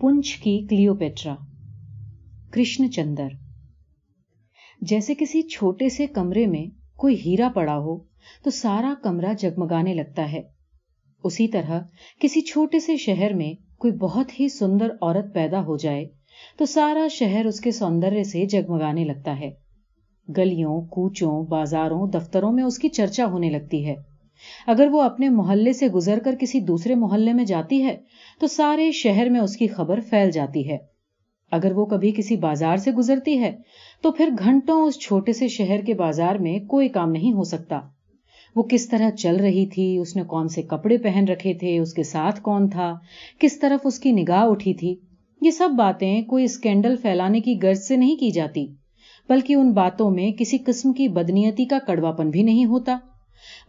پنچ کی کلیوپیٹرا۔ کرشن چندر۔ جیسے کسی چھوٹے سے کمرے میں کوئی ہیرا پڑا ہو، تو سارا کمرہ جگمگانے لگتا ہے۔ اسی طرح کسی چھوٹے سے شہر میں کوئی بہت ہی سندر عورت پیدا ہو جائے، تو سارا شہر اس کے سوندر سے جگمگانے لگتا ہے۔ گلیوں، کوچوں، بازاروں، دفتروں میں اس کی چرچا ہونے لگتی ہے۔ اگر وہ اپنے محلے سے گزر کر کسی دوسرے محلے میں جاتی ہے، تو سارے شہر میں اس کی خبر پھیل جاتی ہے۔ اگر وہ کبھی کسی بازار سے گزرتی ہے، تو پھر گھنٹوں اس چھوٹے سے شہر کے بازار میں کوئی کام نہیں ہو سکتا۔ وہ کس طرح چل رہی تھی، اس نے کون سے کپڑے پہن رکھے تھے، اس کے ساتھ کون تھا، کس طرف اس کی نگاہ اٹھی تھی، یہ سب باتیں کوئی اسکینڈل پھیلانے کی غرض سے نہیں کی جاتی، بلکہ ان باتوں میں کسی قسم کی بدنیتی کا کڑواپن بھی نہیں ہوتا۔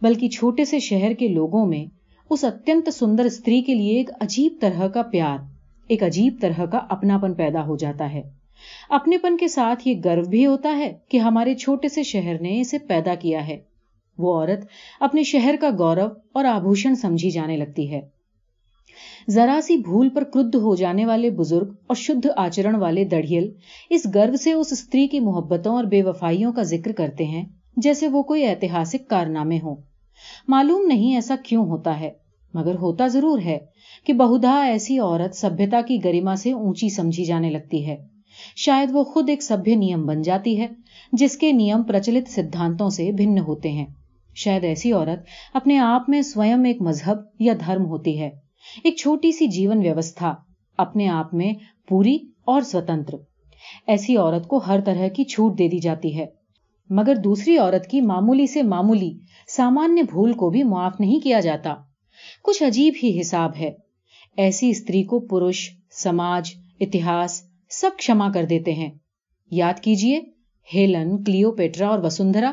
بلکہ چھوٹے سے شہر کے لوگوں میں اس اتنت سندر استری کے لیے ایک عجیب طرح کا پیار، ایک عجیب طرح کا اپناپن پیدا ہو جاتا ہے۔ اپنے پن کے ساتھ یہ گرو بھی ہوتا ہے کہ ہمارے چھوٹے سے شہر نے اسے پیدا کیا ہے۔ وہ عورت اپنے شہر کا گورو اور آبھوشن سمجھی جانے لگتی ہے۔ ذرا سی بھول پر کرد ہو جانے والے بزرگ اور شدھ آچرن والے دڑھیل اس گرو سے اس استری کی محبتوں اور بے وفائیوں کا ذکر کرتے ہیں۔ جیسے وہ کوئی ایتہاسک کارنامے ہوں۔ معلوم نہیں ایسا کیوں ہوتا ہے، مگر ہوتا ضرور ہے کہ بہدا ایسی عورت سبھیتا کی گریما سے اونچی سمجھی جانے لگتی ہے۔ شاید وہ خود ایک سبھی نیم بن جاتی ہے، جس کے نیم پرچلت سدھانتوں سے بھن ہوتے ہیں۔ شاید ایسی عورت اپنے آپ میں سوئم ایک مذہب یا دھرم ہوتی ہے۔ ایک چھوٹی سی جیون ویوستھا اپنے آپ میں پوری اور سوتنتر۔ ایسی عورت کو ہر طرح کی چھوٹ دے دی جاتی ہے۔ مگر دوسری عورت کی معمولی سے معمولی، سامانیہ بھول کو بھی معاف نہیں کیا جاتا۔ کچھ عجیب ہی حساب ہے۔ ایسی استری کو پروش، سماج، اتہاس سب کشما کر دیتے ہیں۔ یاد کیجیے، ہیلن کلیو پیٹرا اور وسندھرا۔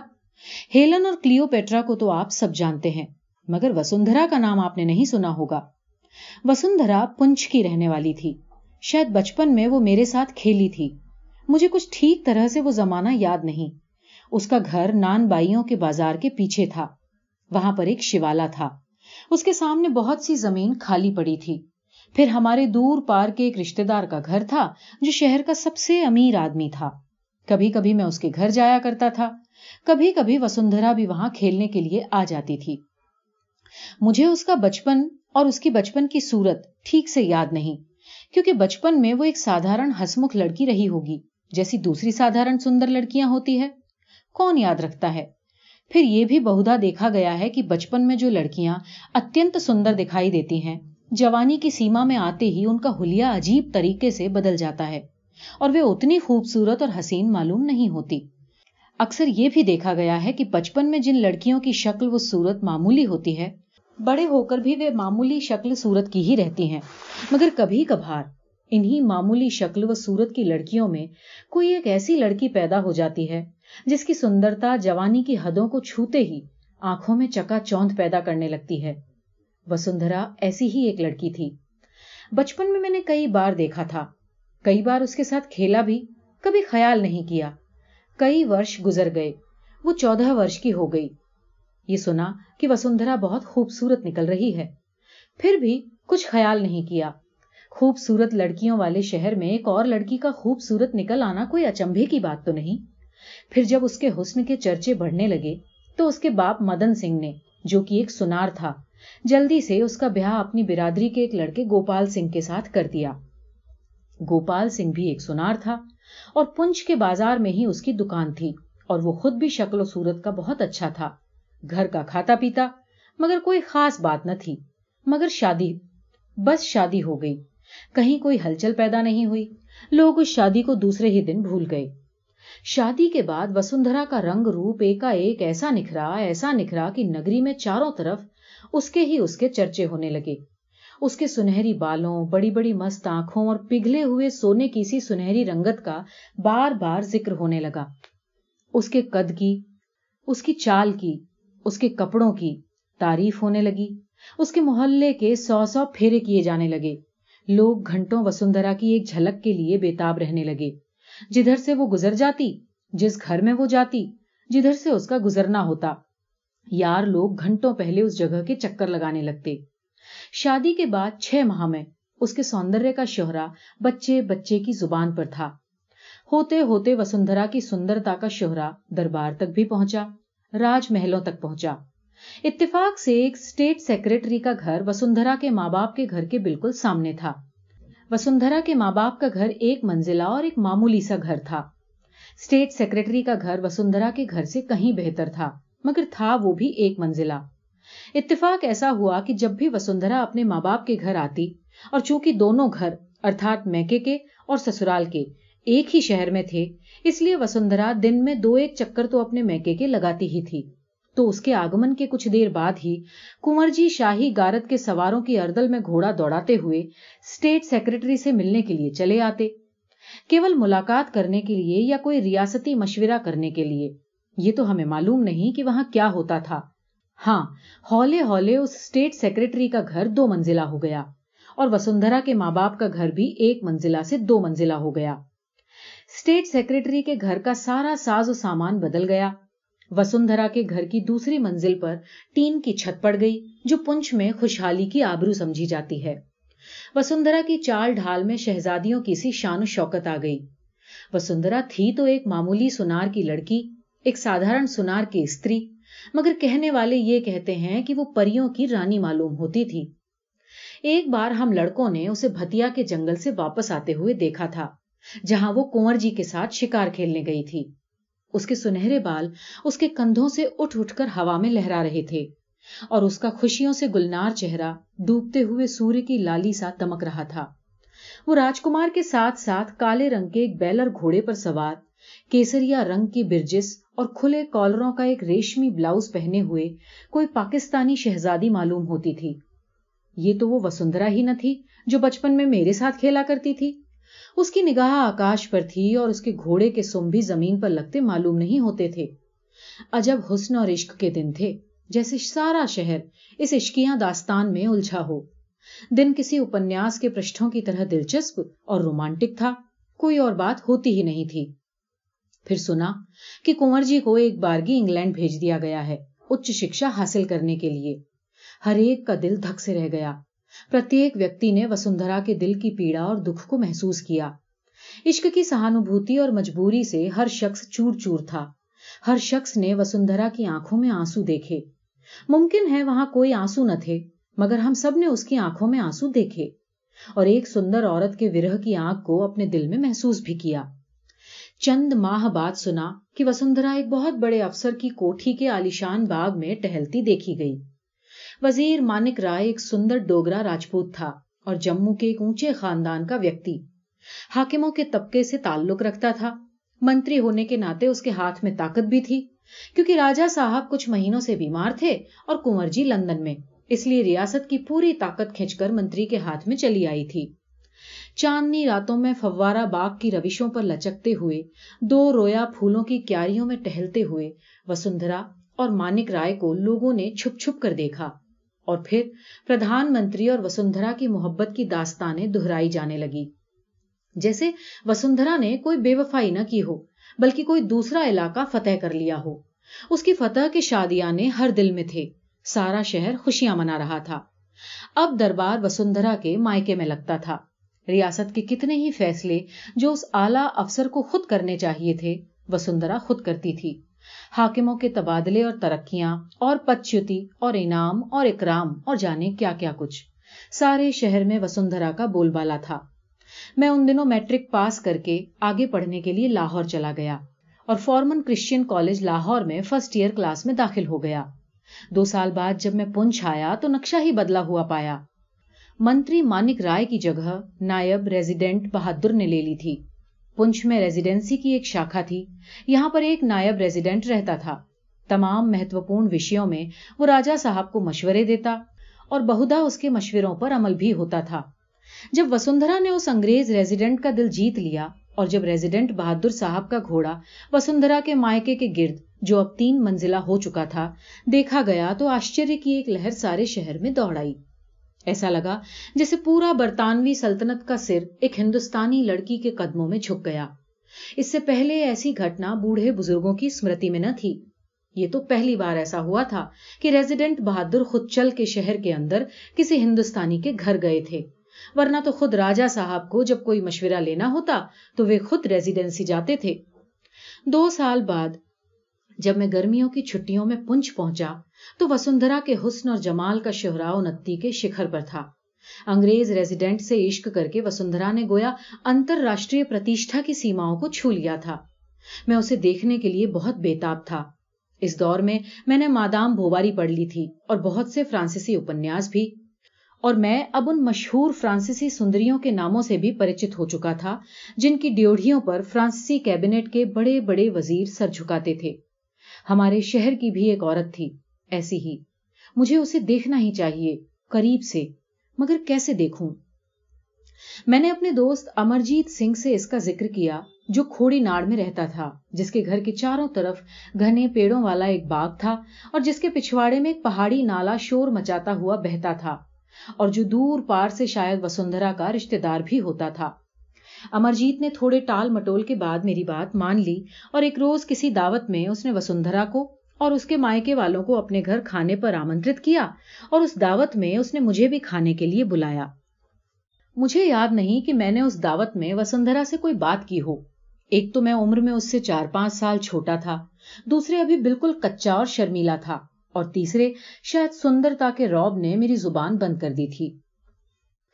ہیلن اور کلیو پیٹرا کو تو آپ سب جانتے ہیں، مگر وسندھرا کا نام آپ نے نہیں سنا ہوگا۔ وسندھرا پنچ کی رہنے والی تھی۔ شاید بچپن میں وہ میرے ساتھ کھیلی تھی۔ مجھے کچھ ٹھیک طرح سے وہ زمانہ یاد نہیں۔ اس کا گھر نان بائیوں کے بازار کے پیچھے تھا۔ وہاں پر ایک شیوالا تھا۔ اس کے سامنے بہت سی زمین خالی پڑی تھی۔ پھر ہمارے دور پار کے ایک رشتے دار کا گھر تھا جو شہر کا سب سے امیر آدمی تھا۔ کبھی کبھی میں اس کے گھر جایا کرتا تھا۔ کبھی کبھی وسندھرا بھی وہاں کھیلنے کے لیے آ جاتی تھی۔ مجھے اس کا بچپن اور اس کی بچپن کی صورت ٹھیک سے یاد نہیں، کیونکہ بچپن میں وہ ایک سادھارن ہسمکھ لڑکی رہی ہوگی، جیسی دوسری سادھارن سندر لڑکیاں ہوتی ہے کون یاد رکھتا ہے؟ پھر یہ بھی بہدا دیکھا گیا ہے کہ بچپن میں جو لڑکیاں اتنت سندر دکھائی دیتی ہیں، جوانی کی سیما میں آتے ہی ان کا ہولیا عجیب طریقے سے بدل جاتا ہے اور وہ اتنی خوبصورت اور حسین معلوم نہیں ہوتی۔ اکثر یہ بھی دیکھا گیا ہے کہ بچپن میں جن لڑکیوں کی شکل و صورت معمولی ہوتی ہے، بڑے ہو کر بھی وہ معمولی شکل صورت کی ہی رہتی ہیں۔ مگر کبھی کبھار انہی معمولی شکل و صورت کی لڑکیوں میں کوئی ایک ایسی لڑکی پیدا ہو جاتی ہے جس کی سندرتا جوانی کی حدوں کو چھوتے ہی آنکھوں میں چکا چوند پیدا کرنے لگتی ہے۔ وسندھرا ایسی ہی ایک لڑکی تھی۔ بچپن میں میں نے کئی بار دیکھا تھا۔ کئی بار اس کے ساتھ کھیلا بھی، کبھی خیال نہیں کیا۔ کئی ورش گزر گئے۔ وہ چودہ ورش کی ہو گئی۔ یہ سنا کہ وسندھرا بہت خوبصورت نکل رہی ہے۔ پھر بھی کچھ خیال نہیں کیا۔ خوبصورت لڑکیوں والے شہر میں ایک اور لڑکی کا خوبصورت نکل آنا کوئی اچمبے کی بات تو نہیں؟ پھر جب اس کے حسن کے چرچے بڑھنے لگے تو اس کے باپ مدن سنگھ نے، جو کہ ایک سنار تھا، جلدی سے اس کا بیاہ اپنی برادری کے ایک لڑکے گوپال سنگھ کے ساتھ کر دیا۔ گوپال سنگھ بھی ایک سنار تھا اور پنچ کے بازار میں ہی اس کی دکان تھی اور وہ خود بھی شکل و صورت کا بہت اچھا تھا۔ گھر کا کھاتا پیتا، مگر کوئی خاص بات نہ تھی۔ مگر شادی، بس شادی ہو گئی۔ کہیں کوئی ہلچل پیدا نہیں ہوئی۔ لوگ اس شادی کو دوسرے ہی دن بھول گئے۔ شادی کے بعد وسندھرا کا رنگ روپ ایک ایک ایسا نکھرا ایسا نکھرا کہ نگری میں چاروں طرف اس کے ہی اس کے چرچے ہونے لگے۔ اس کے سنہری بالوں، بڑی بڑی مست آنکھوں اور پگھلے ہوئے سونے کی سی سنہری رنگت کا بار بار ذکر ہونے لگا۔ اس کے قد کی، اس کی چال کی، اس کے کپڑوں کی تعریف ہونے لگی۔ اس کے محلے کے سو سو پھیرے کیے جانے لگے۔ لوگ گھنٹوں وسندھرا کی ایک جھلک کے لیے بےتاب رہنے لگے۔ جدھر سے وہ گزر جاتی، جس گھر میں وہ جاتی، جدھر سے اس کا گزرنا ہوتا۔ یار لوگ گھنٹوں پہلے اس جگہ کے چکر لگانے لگتے۔ شادی کے بعد چھ ماہ میں اس کے سوندر کا شوہرا بچے بچے کی زبان پر تھا۔ ہوتے ہوتے وسندھرا کی سندرتا کا شوہرا دربار تک بھی پہنچا، راج محلوں تک پہنچا۔ اتفاق سے ایک اسٹیٹ سیکرٹری کا گھر وسندھرا کے ماں باپ کے گھر کے بالکل سامنے تھا۔ وسندھرا کے ماں باپ کا گھر ایک منزلہ اور ایک معمولی سا گھر تھا۔ اسٹیٹ سیکرٹری کا گھر وسندھرا کے گھر سے کہیں بہتر تھا، مگر تھا وہ بھی ایک منزلہ۔ اتفاق ایسا ہوا کہ جب بھی وسندھرا اپنے ماں باپ کے گھر آتی اور چونکہ دونوں گھر، ارتھات میکے کے اور سسرال کے، ایک ہی شہر میں تھے، اس لیے وسندھرا دن میں دو ایک چکر تو اپنے میکے کے لگاتی ہی تھی۔ تو اس کے آگمن کے کچھ دیر بعد ہی کنور جی شاہی گارت کے سواروں کی اردل میں گھوڑا دوڑاتے ہوئے اسٹیٹ سیکرٹری سے ملنے کے لیے چلے آتے۔ کیول ملاقات کرنے کے لیے یا کوئی ریاستی مشورہ کرنے کے لیے؟ یہ تو ہمیں معلوم نہیں کہ وہاں کیا ہوتا تھا۔ ہاں ہولے ہولے اس اسٹیٹ سیکرٹری کا گھر دو منزلہ ہو گیا اور وسندھرا کے ماں باپ کا گھر بھی ایک منزلہ سے دو منزلہ ہو گیا۔ اسٹیٹ سیکرٹری کے گھر کا سارا ساز و سامان بدل گیا۔ وسندھرا کے گھر کی دوسری منزل پر ٹین کی چھت پڑ گئی جو پنچ میں خوشحالی کی آبرو سمجھی جاتی ہے وسندھرا کی چال ڈھال میں شہزادیوں کی سی شان و شوکت آ گئی وسندھرا تھی تو ایک معمولی سنار کی لڑکی ایک سادھارن سنار کی استری مگر کہنے والے یہ کہتے ہیں کہ وہ پریوں کی رانی معلوم ہوتی تھی ایک بار ہم لڑکوں نے اسے بھتیا کے جنگل سے واپس آتے ہوئے دیکھا تھا جہاں وہ کنور جی کے ساتھ شکار کھیلنے گئی تھی اس کے سنہرے بال اس کے کندھوں سے اٹھ اٹھ کر ہوا میں لہرا رہے تھے اور اس کا خوشیوں سے گلنار چہرہ ڈوبتے ہوئے سوریہ کی لالی سا دمک رہا تھا۔ وہ راجکمار کے ساتھ ساتھ کالے رنگ کے ایک بیلر گھوڑے پر سوار، کیسریا رنگ کی برجس اور کھلے کالروں کا ایک ریشمی بلاؤز پہنے ہوئے کوئی پاکستانی شہزادی معلوم ہوتی تھی۔ یہ تو وہ وسندرا ہی نہ تھی جو بچپن میں میرے ساتھ کھیلا کرتی تھی۔ اس کی نگاہ آکاش پر تھی اور اس کے گھوڑے کے سم بھی زمین پر لگتے معلوم نہیں ہوتے تھے۔ عجب حسن اور عشق کے دن تھے، جیسے سارا شہر اس عشقیاں داستان میں الجھا ہو۔ دن کسی اپنیاس کے پرشٹوں کی طرح دلچسپ اور رومانٹک تھا، کوئی اور بات ہوتی ہی نہیں تھی۔ پھر سنا کہ کنور جی کو ایک بارگی انگلینڈ بھیج دیا گیا ہے، اچ شکشا حاصل کرنے کے لیے۔ ہر ایک کا دل دھک سے رہ گیا۔ پرتیک ویکتی نے وسندھرا کے دل کی پیڑا اور دکھ کو محسوس کیا۔ عشق کی سہانوبھوتی اور مجبوری سے ہر شخص چور چور تھا۔ ہر شخص نے وسندھرا کی آنکھوں میں آنسو دیکھے۔ ممکن ہے وہاں کوئی آنسو نہ تھے، مگر ہم سب نے اس کی آنکھوں میں آنسو دیکھے۔ اور ایک سندر عورت کے ورہ کی آنکھ کو اپنے دل میں محسوس بھی کیا۔ چند ماہ بعد سنا کہ وسندھرا ایک بہت بڑے افسر کی کوٹھی کے عالیشان باغ میں ٹہلتی دیکھی گئی۔ وزیر مانک رائے ایک سندر ڈوگرا راجپوت تھا اور جموں کے ایک اونچے خاندان کا ویکتی۔ حاکموں کے طبقے سے تعلق رکھتا تھا۔ منتری ہونے کے ناطے اس کے ہاتھ میں طاقت بھی تھی، کیونکہ راجا صاحب کچھ مہینوں سے بیمار تھے اور کنور جی لندن میں، اس لیے ریاست کی پوری طاقت کھینچ کر منتری کے ہاتھ میں چلی آئی تھی۔ چاندنی راتوں میں فوارہ باغ کی روشوں پر لچکتے ہوئے، دو رویا پھولوں کی کیاریوں میں ٹہلتے ہوئے وسندھرا اور مانک رائے کو لوگوں نے چھپ چھپ کر دیکھا۔ اور پھر پردھان منتری اور وسندھرا کی محبت کی داستانیں دہرائی جانے لگی۔ جیسے وسندھرا نے کوئی بے وفائی نہ کی ہو، بلکہ کوئی دوسرا علاقہ فتح کر لیا ہو۔ اس کی فتح کے شادیانے ہر دل میں تھے، سارا شہر خوشیاں منا رہا تھا۔ اب دربار وسندھرا کے مائکے میں لگتا تھا۔ ریاست کے کتنے ہی فیصلے جو اس اعلی افسر کو خود کرنے چاہیے تھے، وسندھرا خود کرتی تھی۔ حاکموں کے تبادلے اور ترقیاں اور پچیوتی اور انعام اور اکرام اور جانے کیا کیا کچھ۔ سارے شہر میں وسندھرا کا بول بالا تھا۔ میں ان دنوں میٹرک پاس کر کے آگے پڑھنے کے لیے لاہور چلا گیا اور فارمن کرسچین کالج لاہور میں فرسٹ ایئر کلاس میں داخل ہو گیا۔ دو سال بعد جب میں پنچھ آیا تو نقشہ ہی بدلا ہوا پایا۔ منتری مانک رائے کی جگہ نائب ریزیڈنٹ بہادر نے لے لی تھی۔ پنچ میں ریزیڈینسی کی ایک شاخا تھی۔ یہاں پر ایک نائب ریزیڈنٹ رہتا تھا۔ تمام مہتوپورن وشیوں میں وہ راجا صاحب کو مشورے دیتا اور بہدا اس کے مشوروں پر عمل بھی ہوتا تھا۔ جب وسندھرا نے اس انگریز ریزیڈنٹ کا دل جیت لیا اور جب ریزیڈنٹ بہادر صاحب کا گھوڑا وسندھرا کے مائکے کے گرد جو اب تین منزلہ ہو چکا تھا، دیکھا گیا تو آشچر کی ایک لہر سارے شہر میں دوڑائی ایسا لگا جیسے پورا برطانوی سلطنت کا سر ایک ہندوستانی لڑکی کے قدموں میں جھک گیا۔ اس سے پہلے ایسی گھٹنا بوڑھے بزرگوں کی اسمرتی میں نہ تھی۔ یہ تو پہلی بار ایسا ہوا تھا کہ ریزیڈنٹ بہادر خود چل کے شہر کے اندر کسی ہندوستانی کے گھر گئے تھے۔ ورنہ تو خود راجا صاحب کو جب کوئی مشورہ لینا ہوتا تو وہ خود ریزیڈینسی جاتے تھے۔ دو سال بعد جب میں گرمیوں کی چھٹیوں میں پنچ پہنچا تو وسندھرا کے حسن اور جمال کا شہرا انتی کے شکھر پر تھا۔ انگریز ریزیڈنٹ سے عشق کر کے وسندھرا نے گویا انتر راشٹریہ پرتیشٹھا کی سیماؤں کو چھو لیا تھا۔ میں اسے دیکھنے کے لیے بہت بےتاب تھا۔ اس دور میں میں نے مادام بوباری پڑھ لی تھی اور بہت سے فرانسیسی اپنیاس بھی۔ اور میں اب ان مشہور فرانسیسی سندریوں کے ناموں سے بھی پریچت ہو چکا تھا جن کی ڈیوڑھیوں پر فرانسیسی کیبنٹ کے بڑے بڑے وزیر سر جھکاتے تھے۔ ہمارے شہر کی بھی ایک عورت تھی، ایسی ہی۔ مجھے اسے دیکھنا ہی چاہیے، قریب سے۔ مگر کیسے دیکھوں؟ میں نے اپنے دوست امرجیت سنگھ سے اس کا ذکر کیا، جو کھوڑی ناڑ میں رہتا تھا، جس کے گھر کے چاروں طرف گھنے پیڑوں والا ایک باغ تھا اور جس کے پچھواڑے میں ایک پہاڑی نالا شور مچاتا ہوا بہتا تھا اور جو دور پار سے شاید وسندھرا کا رشتے دار بھی ہوتا تھا۔ امرجیت نے تھوڑے ٹال مٹول کے بعد میری بات مان لی اور ایک روز کسی دعوت میں اس نے وسندھرا کو اور اس کے مائکے والوں کو اپنے گھر کھانے پر آمنترت کیا اور اس دعوت میں اس نے مجھے بھی کھانے کے لیے بلایا۔ مجھے یاد نہیں کہ میں نے اس دعوت میں وسندھرا سے کوئی بات کی ہو۔ ایک تو میں عمر میں اس سے چار پانچ سال چھوٹا تھا، دوسرے ابھی بالکل کچا اور شرمیلا تھا، اور تیسرے شاید سندرتا کے روب نے میری زبان بند کر دی تھی۔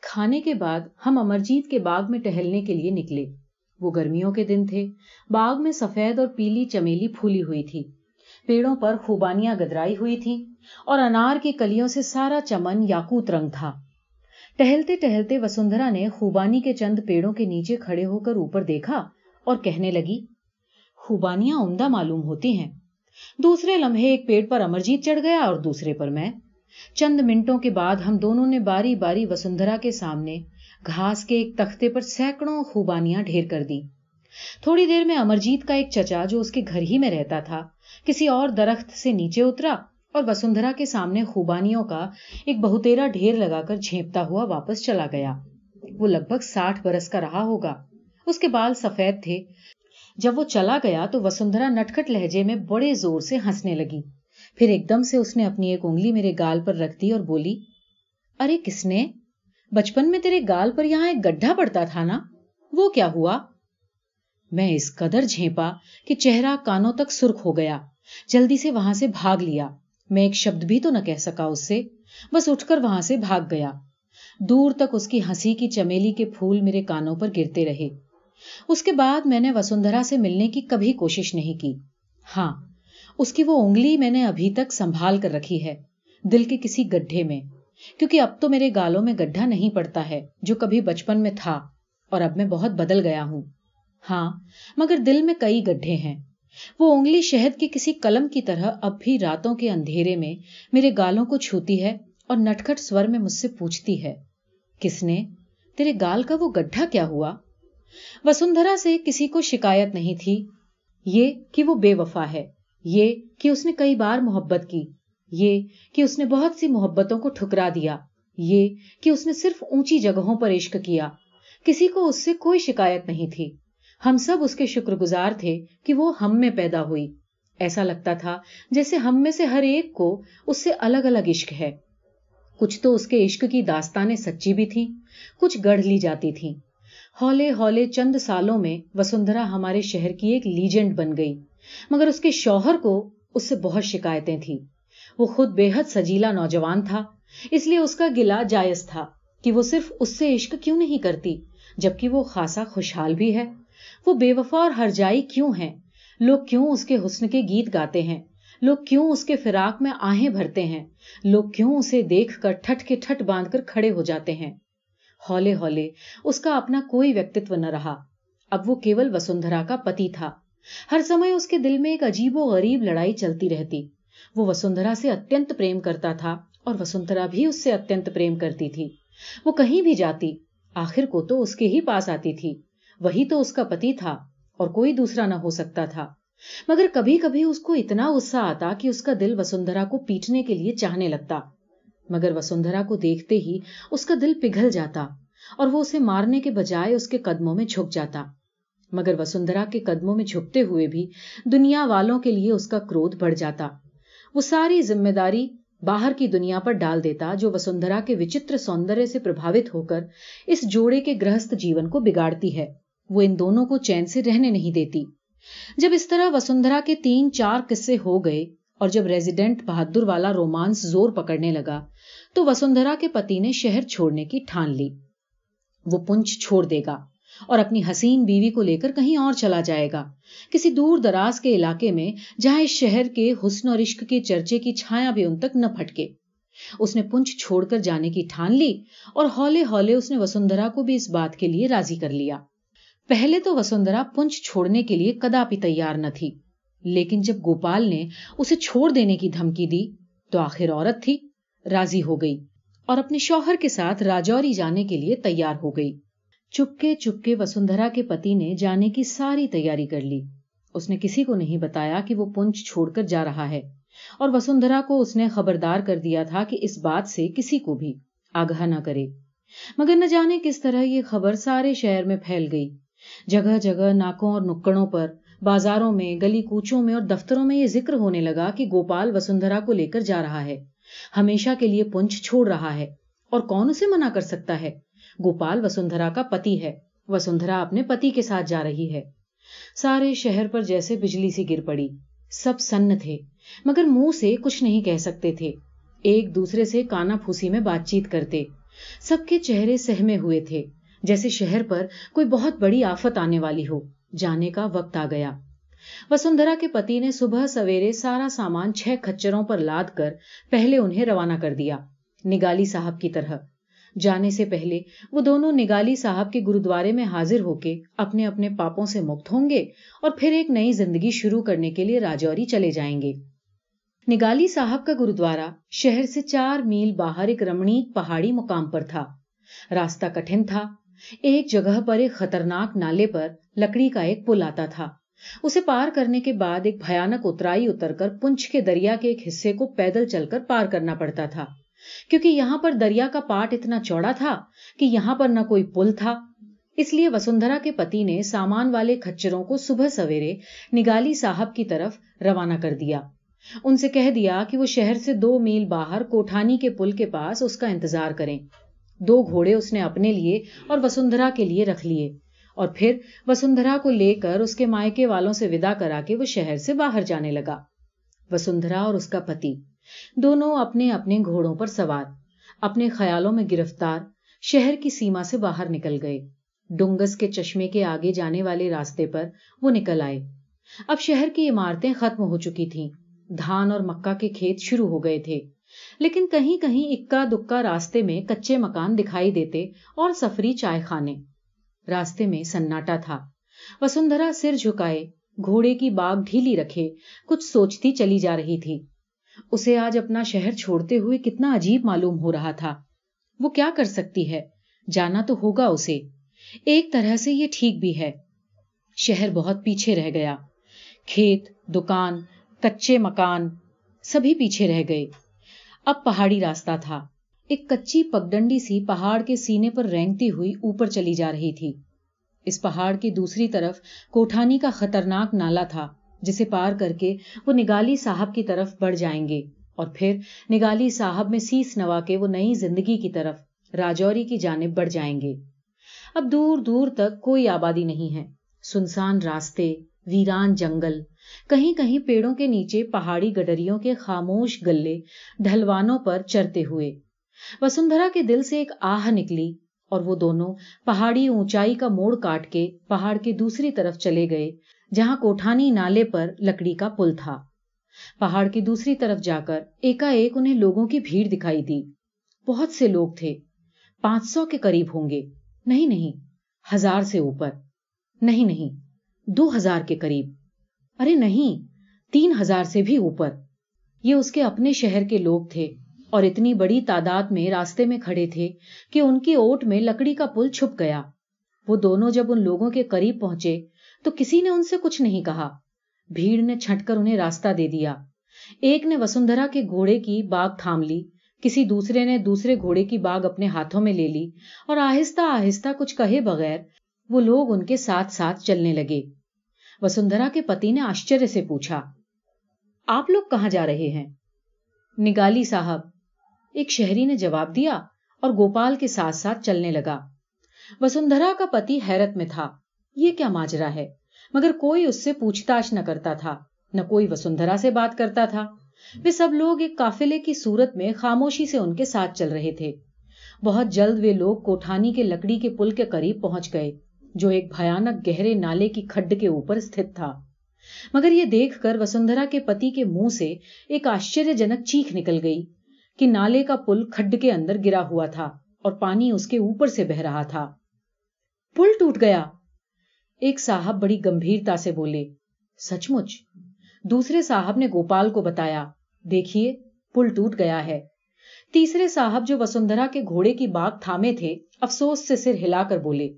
کھانے کے بعد ہم امرجیت کے باغ میں ٹہلنے کے لیے نکلے۔ وہ گرمیوں کے دن تھے۔ باغ میں سفید اور پیلی چمیلی پھولی ہوئی تھی۔ پیڑوں پر خوبانیاں گدرائی ہوئی تھی اور انار کی کلیوں سے سارا چمن یاقوت رنگ تھا۔ ٹہلتے ٹہلتے وسندھرا نے خوبانی کے چند پیڑوں کے نیچے کھڑے ہو کر اوپر دیکھا اور کہنے لگی، خوبانیاں عمدہ معلوم ہوتی ہیں۔ دوسرے لمحے ایک پیڑ پر امرجیت چڑھ گیا اور دوسرے پر میں چند منٹوں کے بعد ہم دونوں نے باری باری وسندھرا کے سامنے گھاس کے ایک تختے پر سینکڑوں خوبانیاں ڈھیر کر دی تھوڑی دیر میں امرجیت کا ایک چچا جو اس کے گھر ہی میں رہتا تھا، کسی اور درخت سے نیچے اترا اور وسندھرا کے سامنے خوبانیوں کا ایک بہتےرا ڈھیر لگا کر جھیپتا ہوا واپس چلا گیا۔ وہ لگ بھگ ساٹھ برس کا رہا ہوگا۔ اس کے بال سفید تھے۔ جب وہ چلا گیا تو وسندھرا نٹکٹ لہجے میں بڑے زور سے ہنسنے لگی۔ پھر ایک دم سے اس نے اپنی ایک انگلی میرے گال پر رکھ دی اور بولی، ارے کس نے؟ بچپن میں تیرے گال پر یہاں ایک گڈھا پڑتا تھا نا؟ وہ کیا ہوا؟ میں اس قدر جھیپا کہ چہرہ کانوں تک سرخ ہو گیا، جلدی سے وہاں سے بھاگ لیا۔ میں ایک شبد بھی تو نہ کہہ سکا اس سے، بس اٹھ کر وہاں سے بھاگ گیا۔ دور تک اس کی ہنسی کی چمیلی کے پھول میرے کانوں پر گرتے رہے۔ اس کے بعد میں نے وسندھرا سے ملنے کی کبھی کوشش نہیں کی۔ ہاں اس کی وہ انگلی میں نے ابھی تک سنبھال کر رکھی ہے، دل کے کسی گڈھے میں۔ کیونکہ اب تو میرے گالوں میں گڈھا نہیں پڑتا ہے، جو کبھی بچپن میں تھا، اور اب میں بہت بدل گیا ہوں۔ ہاں مگر دل میں کئی گڈھے ہیں۔ وہ انگلی شہد کی کسی قلم کی طرح اب بھی راتوں کے اندھیرے میں میرے گالوں کو چھوتی ہے اور نٹکھٹ سور میں مجھ سے پوچھتی ہے، کس نے؟ تیرے گال کا وہ گڈھا کیا ہوا؟ وسندھرا سے کسی کو شکایت نہیں تھی، یہ کہ وہ بے وفا ہے۔ یہ کہ اس نے کئی بار محبت کی، یہ کہ اس نے بہت سی محبتوں کو ٹھکرا دیا، یہ کہ اس نے صرف اونچی جگہوں پر عشق کیا۔ کسی کو اس سے کوئی شکایت نہیں تھی۔ ہم سب اس کے شکر گزار تھے کہ وہ ہم میں پیدا ہوئی۔ ایسا لگتا تھا جیسے ہم میں سے ہر ایک کو اس سے الگ الگ عشق ہے۔ کچھ تو اس کے عشق کی داستانیں سچی بھی تھیں، کچھ گڑھ لی جاتی تھیں۔ ہولے ہولے چند سالوں میں وسندھرا ہمارے شہر کی ایک لیجنڈ بن گئی۔ مگر اس کے شوہر کو اس سے بہت شکایتیں تھیں۔ وہ خود بے حد سجیلا نوجوان تھا، اس لیے اس کا گلا جائز تھا کہ وہ صرف اس سے عشق کیوں نہیں کرتی، جبکہ وہ خاصا خوشحال بھی ہے۔ وہ بے وفا اور ہر جائی کیوں ہیں؟ لوگ کیوں اس کے حسن کے گیت گاتے ہیں؟ لوگ کیوں اس کے فراق میں آہیں بھرتے ہیں؟ لوگ کیوں اسے دیکھ کر ٹھٹ کے ٹھٹ باندھ کر کھڑے ہو جاتے ہیں؟ ہولے ہولے، اس کا اپنا کوئی ویکتو نہ رہا۔ اب وہ کیول وسندھرا کا پتی تھا۔ ہر سمے اس کے دل میں ایک عجیب و غریب لڑائی چلتی رہتی۔ وہ وسندھرا سے اتنت پریم کرتا تھا اور وسندھرا بھی اس سے اتنت پریم کرتی تھی۔ وہ کہیں بھی جاتی، آخر کو تو اس کے ہی پاس آتی تھی۔ وہی تو اس کا پتی تھا اور کوئی دوسرا نہ ہو سکتا تھا۔ مگر کبھی کبھی اس کو اتنا غصہ آتا کہ اس کا دل وسندھرا کو پیٹنے کے لیے چاہنے لگتا۔ مگر وسندھرا کو دیکھتے ہی اس کا دل پگھل جاتا اور وہ اسے مارنے کے بجائے اس کے قدموں میں جھک جاتا۔ مگر وسندھرا کے قدموں میں جھکتے ہوئے بھی دنیا والوں کے لیے اس کا کرودھ بڑھ جاتا۔ وہ ساری ذمہ داری باہر کی دنیا پر ڈال دیتا جو وسندھرا کے وچتر سوندر سے پربھاوت ہو کر اس جوڑے کے گرہست جیون کو بگاڑتی ہے۔ وہ ان دونوں کو چین سے رہنے نہیں دیتی۔ جب اس طرح وسندھرا کے تین چار قصے ہو گئے اور جب ریزیڈنٹ بہادر والا رومانس زور پکڑنے لگا تو وسندھرا کے پتی نے شہر چھوڑنے کی ٹھان لی۔ وہ پنچ چھوڑ دے گا اور اپنی حسین بیوی کو لے کر کہیں اور چلا جائے گا۔ کسی دور دراز کے علاقے میں جہاں اس شہر کے حسن اور عشق کے چرچے کی چھایا بھی ان تک نہ پھٹکے۔ اس نے پنچ چھوڑ کر جانے کی ٹھان لی اور ہولے ہولے اس نے وسندھرا کو بھی اس بات کے لیے راضی کر لیا۔ پہلے تو وسندھرا پنچ چھوڑنے کے لیے کداپی تیار نہ تھی۔ لیکن جب گوپال نے اسے چھوڑ دینے کی دھمکی دی تو آخر عورت تھی، راضی ہو گئی اور اپنے شوہر کے ساتھ راجوری جانے کے لیے تیار ہو گئی۔ چپکے چپکے وسندھرا کے پتی نے جانے کی ساری تیاری کر لی۔ اس نے کسی کو نہیں بتایا کہ وہ پنچ چھوڑ کر جا رہا ہے۔ اور وسندھرا کو اس نے خبردار کر دیا تھا کہ اس بات سے کسی کو بھی آگاہ نہ کرے۔ مگر نہ جانے کس طرح یہ خبر سارے شہر میں پھیل گئی۔ جگہ جگہ ناکوں اور نکڑوں پر بازاروں میں، گلی کوچوں میں اور دفتروں میں یہ ذکر ہونے لگا کہ گوپال وسندھرا کو لے کر جا رہا ہے۔ ہمیشہ کے لیے پنچ چھوڑ رہا ہے۔ اور کون اسے منع کر سکتا ہے؟ گوپال وسندھرا کا پتی ہے۔ وسندھرا اپنے پتی کے ساتھ جا رہی ہے۔ سارے شہر پر جیسے بجلی سی گر پڑی۔ سب سن تھے، مگر منہ سے کچھ نہیں کہہ سکتے تھے۔ ایک دوسرے سے کانا پھوسی میں بات چیت کرتے۔ سب کے چہرے سہمے ہوئے تھے، جیسے شہر پر کوئی بہت بڑی آفت آنے والی ہو۔ جانے کا وقت آ گیا۔ وسندھرا کے پتی نے صبح سویرے سارا سامان چھ کچروں پر لاد کر پہلے انہیں روانہ کر دیا، نگالی صاحب کی طرح۔ جانے سے پہلے وہ دونوں نگالی صاحب کے گرودوارے میں حاضر ہو کے اپنے اپنے پاپوں سے مکت ہوں گے اور پھر ایک نئی زندگی شروع کرنے کے لیے راجوری چلے جائیں گے۔ نگالی صاحب کا گرودوارا شہر سے چار میل باہر ایک رمنیک پہاڑی مقام پر تھا۔ راستہ کٹھن تھا ایک جگہ پر ایک خطرناک نالے پر لکڑی کا ایک پل آتا تھا۔ اسے پار کرنے کے بعد ایک بھیانک اترائی اتر کر پنچ کے دریا کے ایک حصے کو پیدل چل کر پار کرنا پڑتا تھا۔ کیونکہ یہاں پر دریا کا پاٹ اتنا چوڑا تھا کہ یہاں پر نہ کوئی پل تھا۔ اس لیے وسندھرا کے پتی نے سامان والے کچروں کو صبح سویرے نگالی صاحب کی طرف روانہ کر دیا۔ ان سے کہہ دیا کہ وہ شہر سے دو میل باہر کوٹھانی کے پل کے پاس اس کا انتظار کریں۔ دو گھوڑے اس نے اپنے لیے اور وسندھرا کے لیے رکھ لیے۔ اور پھر وسندھرا کو لے کر اس کے مائکے والوں سے ودا کرا کے وہ شہر سے باہر جانے لگا۔ وسندھرا اور اس کا پتی دونوں اپنے اپنے گھوڑوں پر سوار، اپنے خیالوں میں گرفتار، شہر کی سیما سے باہر نکل گئے۔ ڈونگس کے چشمے کے آگے جانے والے راستے پر وہ نکل آئے۔ اب شہر کی عمارتیں ختم ہو چکی تھیں۔ دھان اور مکا کے کھیت شروع ہو گئے تھے۔ لیکن کہیں کہیں اکا دکا راستے میں کچے مکان دکھائی دیتے اور سفری چائے خانے۔ راستے میں سناٹا تھا۔ وسندھرا سر جھکائے، گھوڑے کی باغ ڈھیلی رکھے، کچھ سوچتی چلی جا رہی تھی۔ اسے آج اپنا شہر چھوڑتے ہوئے کتنا عجیب معلوم ہو رہا تھا۔ وہ کیا کر سکتی ہے؟ جانا تو ہوگا اسے۔ ایک طرح سے یہ ٹھیک بھی ہے۔ شہر بہت پیچھے رہ گیا۔ کھیت، دکان، کچے مکان، سبھی پیچھے رہ گئے۔ اب پہاڑی راستہ تھا۔ ایک کچی پگڈنڈی سی پہاڑ کے سینے پر رینگتی ہوئی اوپر چلی جا رہی تھی۔ اس پہاڑ کی دوسری طرف کوٹھانی کا خطرناک نالا تھا، جسے پار کر کے وہ نگالی صاحب کی طرف بڑھ جائیں گے۔ اور پھر نگالی صاحب میں سیس نوا کے وہ نئی زندگی کی طرف، راجوری کی جانب بڑھ جائیں گے۔ اب دور دور تک کوئی آبادی نہیں ہے۔ سنسان راستے ویران جنگل۔ کہیں کہیں پیڑوں کے نیچے پہاڑی گڈریوں کے خاموش گلے ڈھلوانوں پر چرتے ہوئے۔ وسندھرا کے دل سے ایک آہ نکلی اور وہ دونوں پہاڑی اونچائی کا موڑ کاٹ کے پہاڑ کی دوسری طرف چلے گئے، جہاں کوٹھانی نالے پر لکڑی کا پل تھا۔ پہاڑ کی دوسری طرف جا کر ایک انہیں لوگوں کی بھیڑ دکھائی دی۔ بہت سے لوگ تھے۔ پانچ سو کے قریب ہوں گے۔ نہیں نہیں، ہزار سے اوپر۔ نہیں نہیں۔ دو ہزار کے قریب۔ ارے نہیں، تین ہزار سے بھی اوپر۔ یہ اس کے اپنے شہر کے لوگ تھے اور اتنی بڑی تعداد میں راستے میں کھڑے تھے کہ ان کی اوٹ میں لکڑی کا پل چھپ گیا۔ وہ دونوں جب ان لوگوں کے قریب پہنچے تو کسی نے ان سے کچھ نہیں کہا۔ بھیڑ نے چھٹ کر انہیں راستہ دے دیا۔ ایک نے وسندھرا کے گھوڑے کی باغ تھام لی، کسی دوسرے نے دوسرے گھوڑے کی باغ اپنے ہاتھوں میں لے لی اور آہستہ آہستہ کچھ کہے بغیر وہ لوگ ان کے ساتھ ساتھ چلنے لگے۔ وسندھرا کے پتی نے آشچر سے پوچھا، آپ لوگ کہاں جا رہے ہیں؟ نگالی صاحب، ایک شہری نے جواب دیا اور گوپال کے ساتھ ساتھ چلنے لگا۔ وسندھرا کا پتی حیرت میں تھا، یہ کیا ماجرا ہے؟ مگر کوئی اس سے پوچھ تاچھ نہ کرتا تھا، نہ کوئی وسندھرا سے بات کرتا تھا۔ وہ سب لوگ ایک قافلے کی صورت میں خاموشی سے ان کے ساتھ چل رہے تھے۔ بہت جلد وہ لوگ کوٹھانی کے لکڑی کے پل کے قریب پہنچ گئے۔ جو ایک بھیانک گہرے نالے کی کھڈ کے اوپر استھت تھا۔ مگر یہ دیکھ کر وسندھرا کے پتی کے منہ سے ایک آشچر جنک چیخ نکل گئی کہ نالے کا پل کھڈ کے اندر گرا ہوا تھا اور پانی اس کے اوپر سے بہ رہا تھا۔ پل ٹوٹ گیا۔ ایک صاحب بڑی گمبھیرتا سے بولے، سچ مچ؟ دوسرے صاحب نے گوپال کو بتایا، دیکھیے، پل ٹوٹ گیا ہے۔ تیسرے صاحب جو وسندھرا کے گھوڑے کی باغ تھامے تھے، افسوس سے سر ہلا کر بولے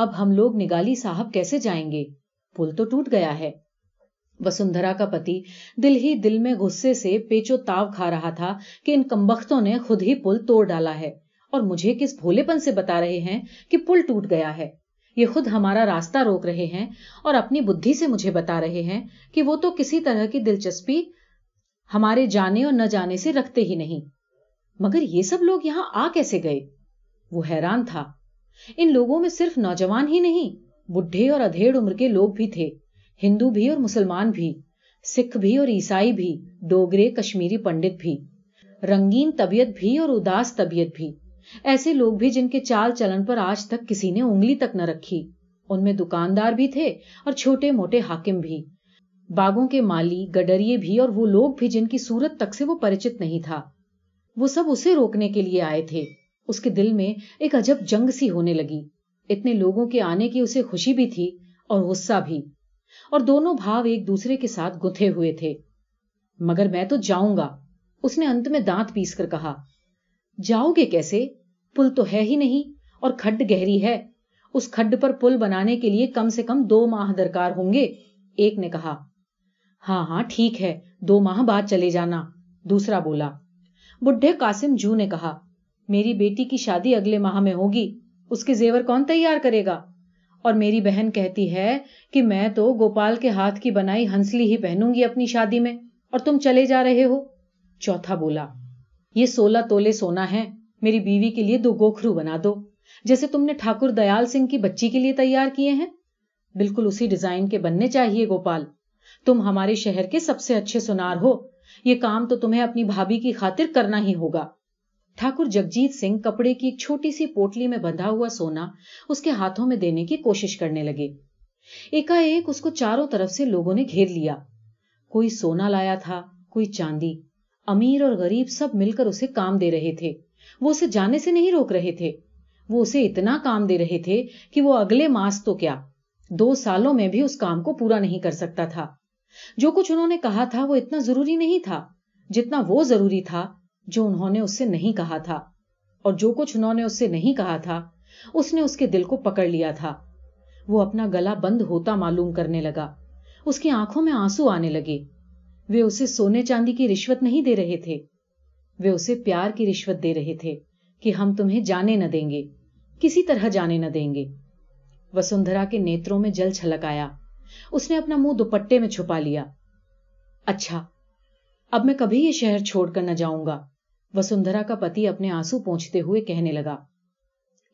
اب ہم لوگ نگالی صاحب کیسے جائیں گے؟ پل تو ٹوٹ گیا ہے۔ وسندھرا کا پتی دل ہی دل میں غصے سے پیچو تاو کھا رہا تھا کہ ان کمبختوں نے خود ہی پل توڑ ڈالا ہے۔ اور مجھے کس بھولے پن سے بتا رہے ہیں کہ پل ٹوٹ گیا ہے۔ یہ خود ہمارا راستہ روک رہے ہیں اور اپنی بدھی سے مجھے بتا رہے ہیں کہ وہ تو کسی طرح کی دلچسپی ہمارے جانے اور نہ جانے سے رکھتے ہی نہیں۔ مگر یہ سب لوگ یہاں آ کیسے گئے؟ وہ حیران تھا۔ ان لوگوں میں صرف نوجوان ہی نہیں، بڈھے اور ادھیڑ عمر کے لوگ بھی تھے، ہندو بھی اور مسلمان بھی، سکھ بھی اور عیسائی بھی، ڈوگرے، کشمیری پنڈت بھی، رنگین طبیعت بھی اور اداس طبیعت بھی۔ ایسے لوگ بھی جن کے چال چلن پر آج تک کسی نے انگلی تک نہ رکھی۔ ان میں دکاندار بھی تھے اور چھوٹے موٹے حاکم بھی۔ باغوں کے مالی، گڈریے بھی اور وہ لوگ بھی جن کی صورت تک سے وہ پریچت نہیں تھا۔ وہ سب اسے روکنے کے لیے آئے تھے۔ اس کے دل میں ایک عجب جنگ سی ہونے لگی۔ اتنے لوگوں کے آنے کی اسے خوشی بھی تھی اور غصہ بھی۔ اور دونوں بھاؤ ایک دوسرے کے ساتھ گتھے ہوئے تھے۔ مگر میں تو جاؤں گا۔ اس نے انت میں دانت پیس کر کہا، جاؤ گے کیسے؟ پل تو ہے ہی نہیں اور کھڈ گہری ہے۔ اس کھڈ پر پل بنانے کے لیے کم سے کم دو ماہ درکار ہوں گے۔ ایک نے کہا ہاں ہاں ٹھیک ہے، دو ماہ بعد چلے جانا۔ دوسرا بولا، بڈھے قاسم جو نے کہا میری بیٹی کی شادی اگلے ماہ میں ہوگی، اس کے زیور کون تیار کرے گا؟ اور میری بہن کہتی ہے کہ میں تو گوپال کے ہاتھ کی بنائی ہنسلی ہی پہنوں گی اپنی شادی میں، اور تم چلے جا رہے ہو۔ چوتھا بولا، یہ سولہ تولے سونا ہے میری بیوی کے لیے دو گوکھرو بنا دو، جیسے تم نے ٹھاکر دیال سنگھ کی بچی کے لیے تیار کیے ہیں۔ بالکل اسی ڈیزائن کے بننے چاہیے گوپال۔ تم ہمارے شہر کے سب سے اچھے سنار ہو، یہ کام تو تمہیں اپنی بھابھی کی خاطر کرنا ہی ہوگا۔ ٹھاکر جگجیت سنگھ کپڑے کی ایک چھوٹی سی پوٹلی میں بندھا ہوا سونا اس کے ہاتھوں میں دینے کی کوشش کرنے لگے ایک ایک اس کو چاروں طرف سے لوگوں نے گھیر لیا کوئی سونا لایا تھا کوئی چاندی امیر اور غریب سب مل کر اسے کام دے رہے تھے وہ اسے جانے سے نہیں روک رہے تھے وہ اسے اتنا کام دے رہے تھے کہ وہ اگلے ماس تو کیا دو سالوں میں بھی اس کام کو پورا نہیں کر سکتا تھا جو کچھ انہوں نے کہا تھا وہ اتنا ضروری نہیں تھا جتنا وہ ضروری تھا جو انہوں نے اس سے نہیں کہا تھا۔ اور جو کچھ انہوں نے اس سے نہیں کہا تھا، اس نے اس کے دل کو پکڑ لیا تھا۔ وہ اپنا گلا بند ہوتا معلوم کرنے لگا۔ اس کی آنکھوں میں آنسو آنے لگے۔ وہ اسے سونے چاندی کی رشوت نہیں دے رہے تھے۔ وہ اسے پیار کی رشوت دے رہے تھے کہ ہم تمہیں جانے نہ دیں گے، کسی طرح جانے نہ دیں گے۔ وسندھرا کے نیتروں میں جل چھلک آیا۔ اس نے اپنا منہ دوپٹے میں چھپا لیا۔ اچھا اب میں کبھی یہ شہر چھوڑ کر نہ جاؤں گا۔ وسندھرا کا پتی اپنے آنسو پہنچتے ہوئے کہنے لگا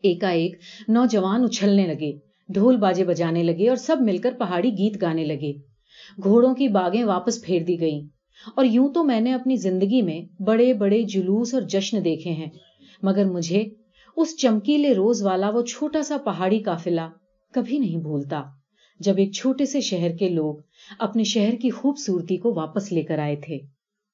ایک نوجوان اچھلنے لگے ڈھول باجے بجانے لگے اور سب مل کر پہاڑی گیت گانے لگے گھوڑوں کی باغیں واپس پھیر دی گئیں اور یوں تو میں نے اپنی زندگی میں بڑے بڑے جلوس اور جشن دیکھے ہیں مگر مجھے اس چمکیلے روز والا وہ چھوٹا سا پہاڑی کافلا کبھی نہیں بھولتا جب ایک چھوٹے سے شہر کے لوگ اپنے شہر کی خوبصورتی کو واپس لے کر آئے تھے